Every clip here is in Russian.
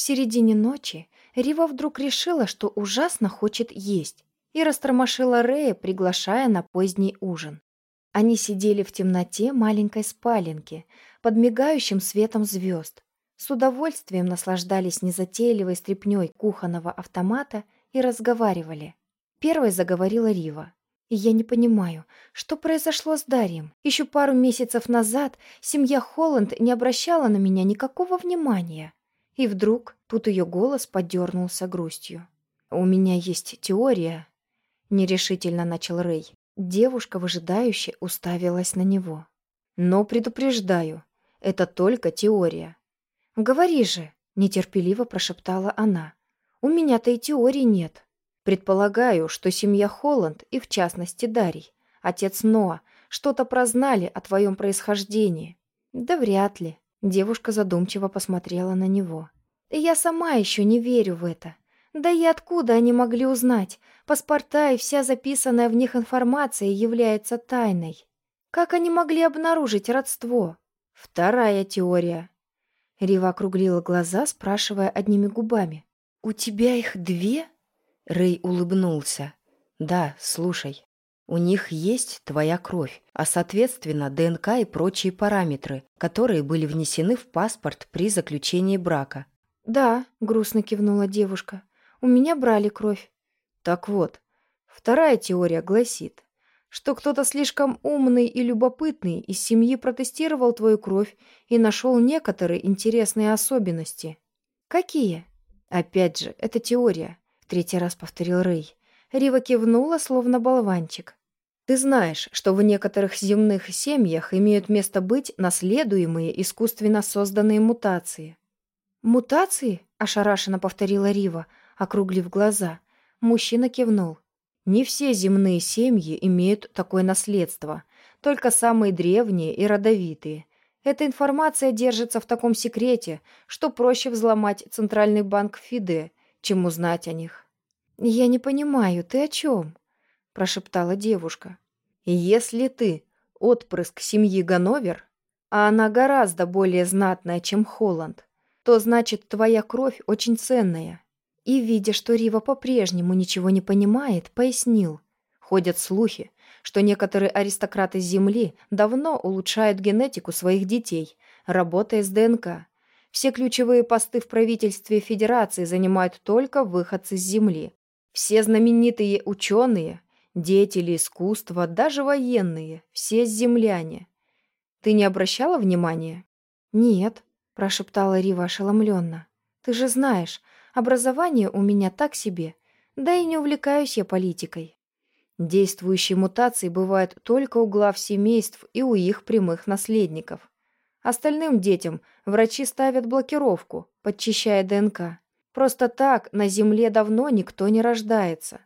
В середине ночи Рива вдруг решила, что ужасно хочет есть, и растормошила Рея, приглашая на поздний ужин. Они сидели в темноте маленькой спаленки, под мигающим светом звезд, с удовольствием наслаждались незатейливой стряпнёй кухонного автомата и разговаривали. Первой заговорила Рива. И я не понимаю, что произошло с Дарием. Еще пару месяцев назад семья Холланд не обращала на меня никакого внимания. И вдруг тут ее голос подернулся грустью. «У меня есть теория», — нерешительно начал Рэй. Девушка выжидающе уставилась на него. «Но предупреждаю, это только теория». «Говори же», — нетерпеливо прошептала она. «У меня-то и теории нет». Предполагаю, что семья Холланд, и в частности Дарий, отец Ноа, что-то прознали о твоем происхождении. Да вряд ли. Девушка задумчиво посмотрела на него. Я сама еще не верю в это. Да и откуда они могли узнать? Паспорта и вся записанная в них информация является тайной. Как они могли обнаружить родство? Вторая теория. Рива округлила глаза, спрашивая одними губами. «У тебя их две?» Рэй улыбнулся. «Да, слушай, у них есть твоя кровь, а соответственно ДНК и прочие параметры, которые были внесены в паспорт при заключении брака». «Да», — грустно кивнула девушка, — «у меня брали кровь». «Так вот, вторая теория гласит, что кто-то слишком умный и любопытный из семьи протестировал твою кровь и нашел некоторые интересные особенности». «Какие?» «Опять же, это теория третий раз повторил Рэй. Рива кивнула, словно болванчик. Ты знаешь, что в некоторых земных семьях имеют место быть наследуемые искусственно созданные мутации. «Мутации?» – ошарашенно повторила Рива, округлив глаза. Мужчина кивнул. «Не все земные семьи имеют такое наследство, только самые древние и родовитые. Эта информация держится в таком секрете, что проще взломать Центральный банк Фиде чем узнать о них. «Я не понимаю, ты о чем?» – прошептала девушка. «Если ты отпрыск семьи Ганновер, а она гораздо более знатная, чем Холланд, то значит, твоя кровь очень ценная». И, видя, что Рива по-прежнему ничего не понимает, пояснил. Ходят слухи, что некоторые аристократы Земли давно улучшают генетику своих детей, работая с ДНК, все ключевые посты в правительстве Федерации занимают только выходцы с Земли. Все знаменитые ученые, деятели искусства, даже военные, все земляне. Ты не обращала внимания? Нет, прошептала Рива ошеломленно. Ты же знаешь, образование у меня так себе, да и не увлекаюсь я политикой. Действующие мутации бывают только у глав семейств и у их прямых наследников. Остальным детям врачи ставят блокировку, подчищая ДНК. Просто так на Земле давно никто не рождается.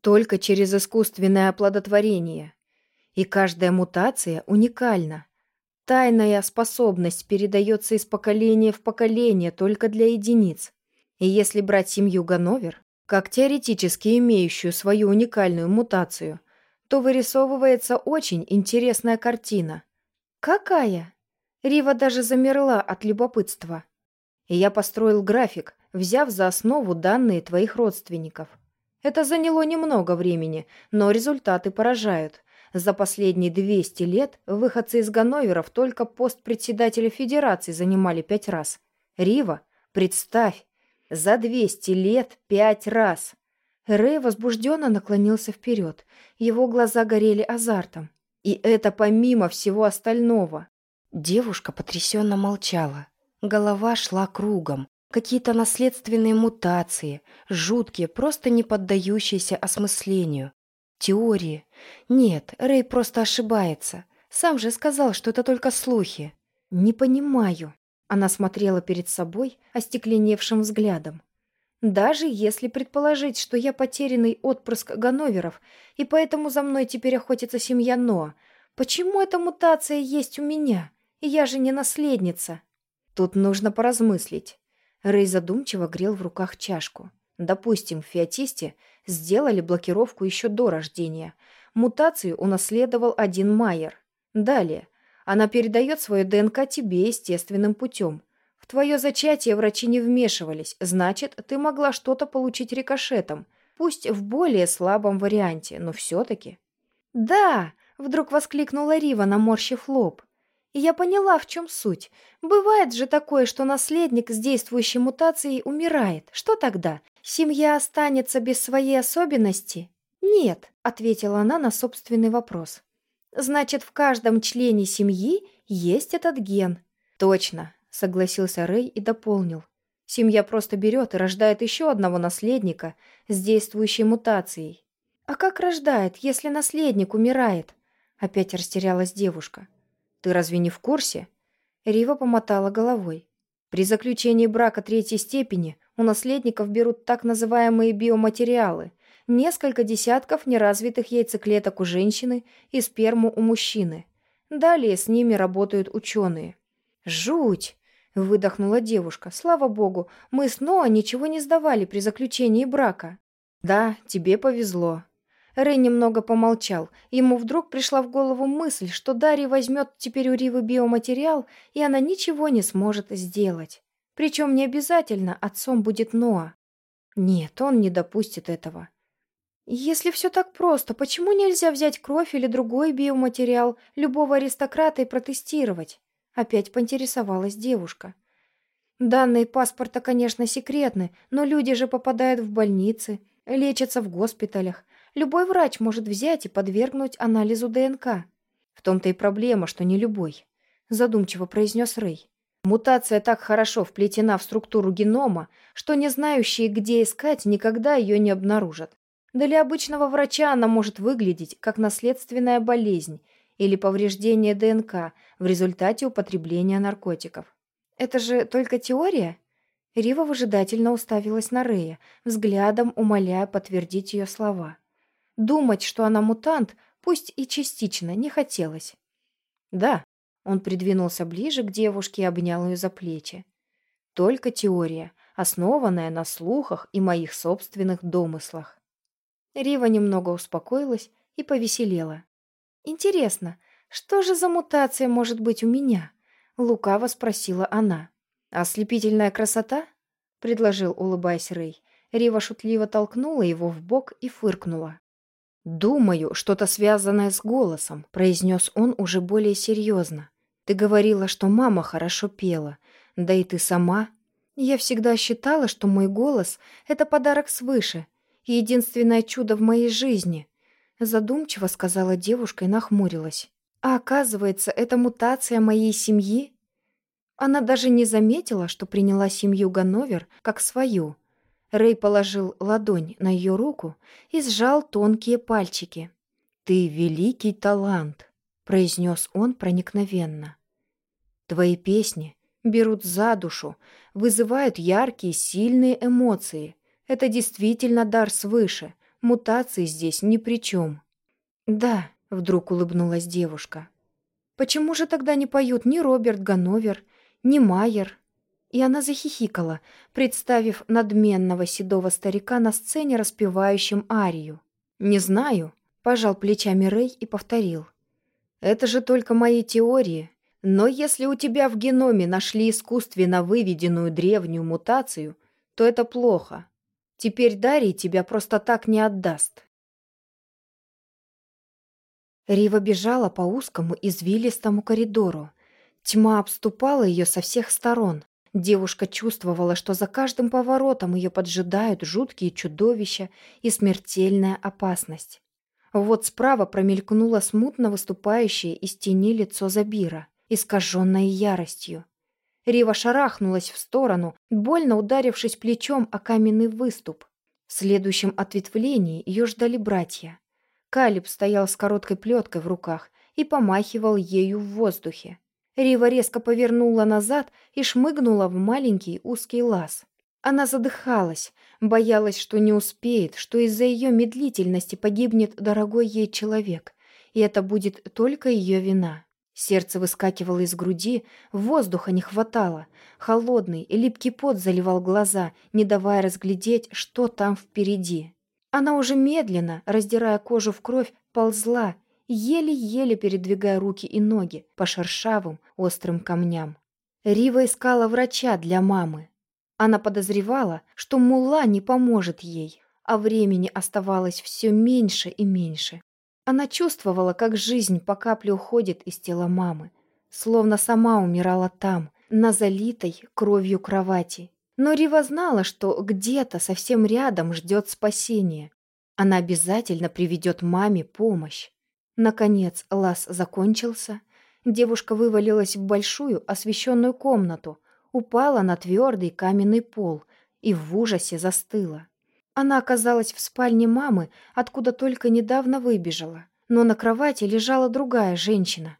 Только через искусственное оплодотворение. И каждая мутация уникальна. Тайная способность передается из поколения в поколение только для единиц. И если брать семью Ганновер, как теоретически имеющую свою уникальную мутацию, то вырисовывается очень интересная картина. «Какая?» Рива даже замерла от любопытства. И я построил график, взяв за основу данные твоих родственников. Это заняло немного времени, но результаты поражают. За последние 200 лет выходцы из Ганноверов только пост председателя Федерации занимали пять раз. Рива, представь, за 200 лет пять раз. Рэй возбужденно наклонился вперед. Его глаза горели азартом. И это помимо всего остального. Девушка потрясенно молчала. Голова шла кругом. Какие-то наследственные мутации, жуткие, просто не поддающиеся осмыслению. Теории. Нет, Рэй просто ошибается. Сам же сказал, что это только слухи. Не понимаю. Она смотрела перед собой остекленевшим взглядом. Даже если предположить, что я потерянный отпрыск Ганноверов, и поэтому за мной теперь охотится семья Ноа, почему эта мутация есть у меня? Я же не наследница. Тут нужно поразмыслить. Рэй задумчиво грел в руках чашку. Допустим, в сделали блокировку еще до рождения. Мутацию унаследовал один Майер. Далее. Она передает свою ДНК тебе естественным путем. В твое зачатие врачи не вмешивались, значит, ты могла что-то получить рикошетом, пусть в более слабом варианте, но все-таки. «Да!» — вдруг воскликнула Рива, наморщив лоб. Я поняла, в чем суть. Бывает же такое, что наследник с действующей мутацией умирает. Что тогда? Семья останется без своей особенности? Нет, ответила она на собственный вопрос. Значит, в каждом члене семьи есть этот ген. Точно, согласился Рэй и дополнил. Семья просто берет и рождает еще одного наследника с действующей мутацией. А как рождает, если наследник умирает? Опять растерялась девушка. Ты разве не в курсе?» Рива помотала головой. При заключении брака третьей степени у наследников берут так называемые биоматериалы, несколько десятков неразвитых яйцеклеток у женщины и сперму у мужчины. Далее с ними работают ученые. «Жуть!» – выдохнула девушка. «Слава богу, мы с Ноа ничего не сдавали при заключении брака». «Да, тебе повезло», Рэй немного помолчал. Ему вдруг пришла в голову мысль, что Дарья возьмет теперь у Ривы биоматериал, и она ничего не сможет сделать. Причем не обязательно отцом будет Ноа. Нет, он не допустит этого. Если все так просто, почему нельзя взять кровь или другой биоматериал любого аристократа и протестировать? Опять поинтересовалась девушка. Данные паспорта, конечно, секретны, но люди же попадают в больницы, лечатся в госпиталях, Любой врач может взять и подвергнуть анализу ДНК. В том-то и проблема, что не любой, задумчиво произнес Рэй. Мутация так хорошо вплетена в структуру генома, что не знающие, где искать, никогда ее не обнаружат. Для обычного врача она может выглядеть как наследственная болезнь или повреждение ДНК в результате употребления наркотиков. Это же только теория? Рива выжидательно уставилась на Рэя, взглядом умоляя подтвердить ее слова. Думать, что она мутант, пусть и частично, не хотелось. «Да», — он придвинулся ближе к девушке и обнял ее за плечи. «Только теория, основанная на слухах и моих собственных домыслах». Рива немного успокоилась и повеселела. «Интересно, что же за мутация может быть у меня?» — лукаво спросила она. «Ослепительная красота?» — предложил, улыбаясь Рэй. Рива шутливо толкнула его в бок и фыркнула. «Думаю, что-то связанное с голосом», — произнес он уже более серьезно. «Ты говорила, что мама хорошо пела, да и ты сама. Я всегда считала, что мой голос — это подарок свыше, единственное чудо в моей жизни», — задумчиво сказала девушка и нахмурилась. «А оказывается, это мутация моей семьи?» Она даже не заметила, что приняла семью Ганновер как свою — Рэй положил ладонь на ее руку и сжал тонкие пальчики. «Ты великий талант», — произнес он проникновенно. «Твои песни берут за душу, вызывают яркие, сильные эмоции. Это действительно дар свыше, мутации здесь ни при чем». «Да», — вдруг улыбнулась девушка. «Почему же тогда не поют ни Роберт Ганновер, ни Майер, и она захихикала, представив надменного седого старика на сцене, распевающим арию. «Не знаю», — пожал плечами Рэй и повторил. «Это же только мои теории. Но если у тебя в геноме нашли искусственно выведенную древнюю мутацию, то это плохо. Теперь Дарий тебя просто так не отдаст». Рива бежала по узкому извилистому коридору. Тьма обступала ее со всех сторон. Девушка чувствовала, что за каждым поворотом ее поджидают жуткие чудовища и смертельная опасность. Вот справа промелькнуло смутно выступающее из тени лицо Забира, искаженное яростью. Рива шарахнулась в сторону, больно ударившись плечом о каменный выступ. В следующем ответвлении ее ждали братья. Калиб стоял с короткой плеткой в руках и помахивал ею в воздухе. Рива резко повернула назад и шмыгнула в маленький узкий лаз. Она задыхалась, боялась, что не успеет, что из-за ее медлительности погибнет дорогой ей человек, и это будет только ее вина. Сердце выскакивало из груди, воздуха не хватало. Холодный и липкий пот заливал глаза, не давая разглядеть, что там впереди. Она уже медленно, раздирая кожу в кровь, ползла, еле-еле передвигая руки и ноги по шершавым острым камням. Рива искала врача для мамы. Она подозревала, что мула не поможет ей, а времени оставалось все меньше и меньше. Она чувствовала, как жизнь по капле уходит из тела мамы, словно сама умирала там, на залитой кровью кровати. Но Рива знала, что где-то совсем рядом ждет спасение. Она обязательно приведет маме помощь. Наконец лаз закончился. Девушка вывалилась в большую освещенную комнату, упала на твердый каменный пол и в ужасе застыла. Она оказалась в спальне мамы, откуда только недавно выбежала, но на кровати лежала другая женщина.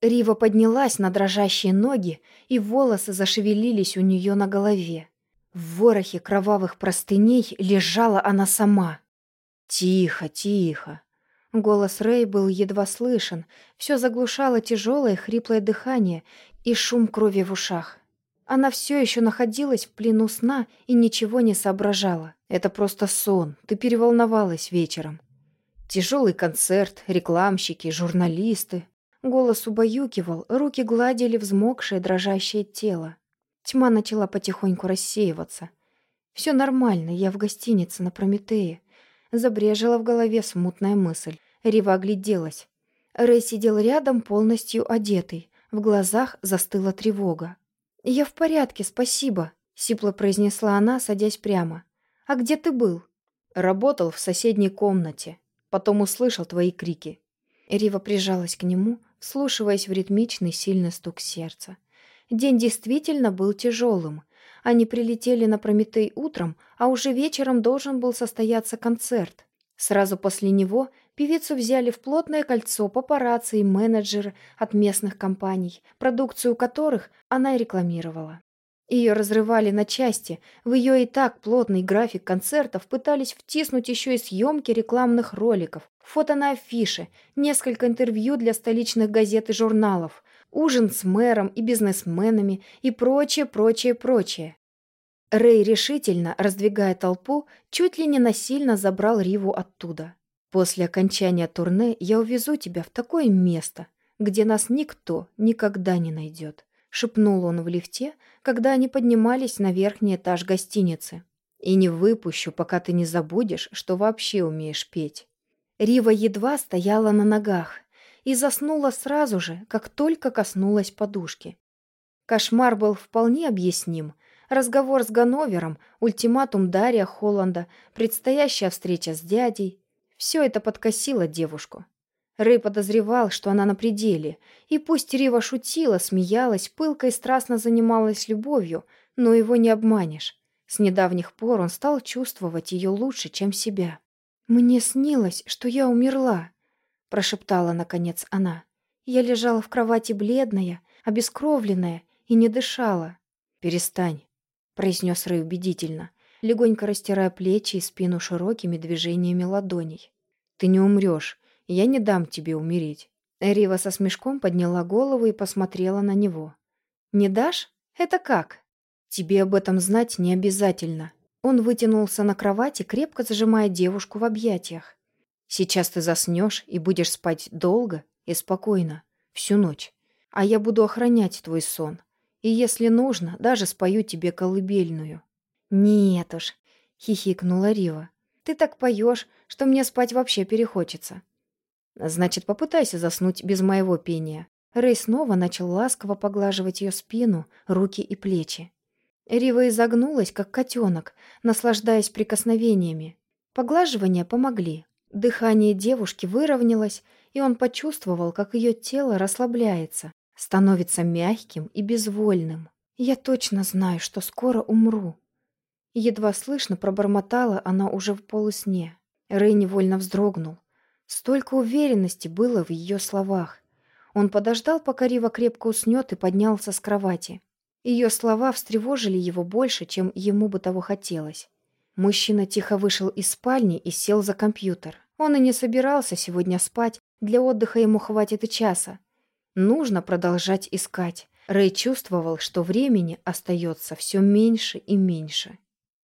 Рива поднялась на дрожащие ноги, и волосы зашевелились у нее на голове. В ворохе кровавых простыней лежала она сама. «Тихо, тихо!» Голос Рэй был едва слышен, все заглушало тяжелое хриплое дыхание и шум крови в ушах. Она все еще находилась в плену сна и ничего не соображала. Это просто сон, ты переволновалась вечером. Тяжелый концерт, рекламщики, журналисты. Голос убаюкивал, руки гладили взмокшее дрожащее тело. Тьма начала потихоньку рассеиваться. Все нормально, я в гостинице на Прометее. Забрежила в голове смутная мысль. Рива огляделась. Рэй сидел рядом, полностью одетый. В глазах застыла тревога. «Я в порядке, спасибо», — сипло произнесла она, садясь прямо. «А где ты был?» «Работал в соседней комнате. Потом услышал твои крики». Рива прижалась к нему, вслушиваясь в ритмичный сильный стук сердца. День действительно был тяжелым. Они прилетели на Прометей утром, а уже вечером должен был состояться концерт. Сразу после него Певицу взяли в плотное кольцо папарацци и менеджеры от местных компаний, продукцию которых она и рекламировала. Ее разрывали на части, в ее и так плотный график концертов пытались втиснуть еще и съемки рекламных роликов, фото на афише, несколько интервью для столичных газет и журналов, ужин с мэром и бизнесменами и прочее, прочее, прочее. Рэй решительно, раздвигая толпу, чуть ли не насильно забрал Риву оттуда. После окончания турне я увезу тебя в такое место, где нас никто никогда не найдет», — шепнул он в лифте, когда они поднимались на верхний этаж гостиницы. «И не выпущу, пока ты не забудешь, что вообще умеешь петь». Рива едва стояла на ногах и заснула сразу же, как только коснулась подушки. Кошмар был вполне объясним. Разговор с Ганновером, ультиматум Дарья Холланда, предстоящая встреча с дядей, все это подкосило девушку. Рэй подозревал, что она на пределе, и пусть Рива шутила, смеялась, пылко и страстно занималась любовью, но его не обманешь. С недавних пор он стал чувствовать ее лучше, чем себя. «Мне снилось, что я умерла», — прошептала, наконец, она. Я лежала в кровати бледная, обескровленная и не дышала. «Перестань», — произнес Рэй убедительно легонько растирая плечи и спину широкими движениями ладоней. «Ты не умрешь, я не дам тебе умереть». Рива со смешком подняла голову и посмотрела на него. «Не дашь? Это как?» «Тебе об этом знать не обязательно». Он вытянулся на кровати, крепко зажимая девушку в объятиях. «Сейчас ты заснешь и будешь спать долго и спокойно, всю ночь. А я буду охранять твой сон. И если нужно, даже спою тебе колыбельную. «Нет уж», — хихикнула Рива. «Ты так поешь, что мне спать вообще перехочется». «Значит, попытайся заснуть без моего пения». Рэй снова начал ласково поглаживать ее спину, руки и плечи. Рива изогнулась, как котенок, наслаждаясь прикосновениями. Поглаживания помогли. Дыхание девушки выровнялось, и он почувствовал, как ее тело расслабляется, становится мягким и безвольным. «Я точно знаю, что скоро умру», Едва слышно пробормотала она уже в полусне. Рэй невольно вздрогнул. Столько уверенности было в ее словах. Он подождал, пока Рива крепко уснет, и поднялся с кровати. Ее слова встревожили его больше, чем ему бы того хотелось. Мужчина тихо вышел из спальни и сел за компьютер. Он и не собирался сегодня спать, для отдыха ему хватит и часа. Нужно продолжать искать. Рэй чувствовал, что времени остается все меньше и меньше.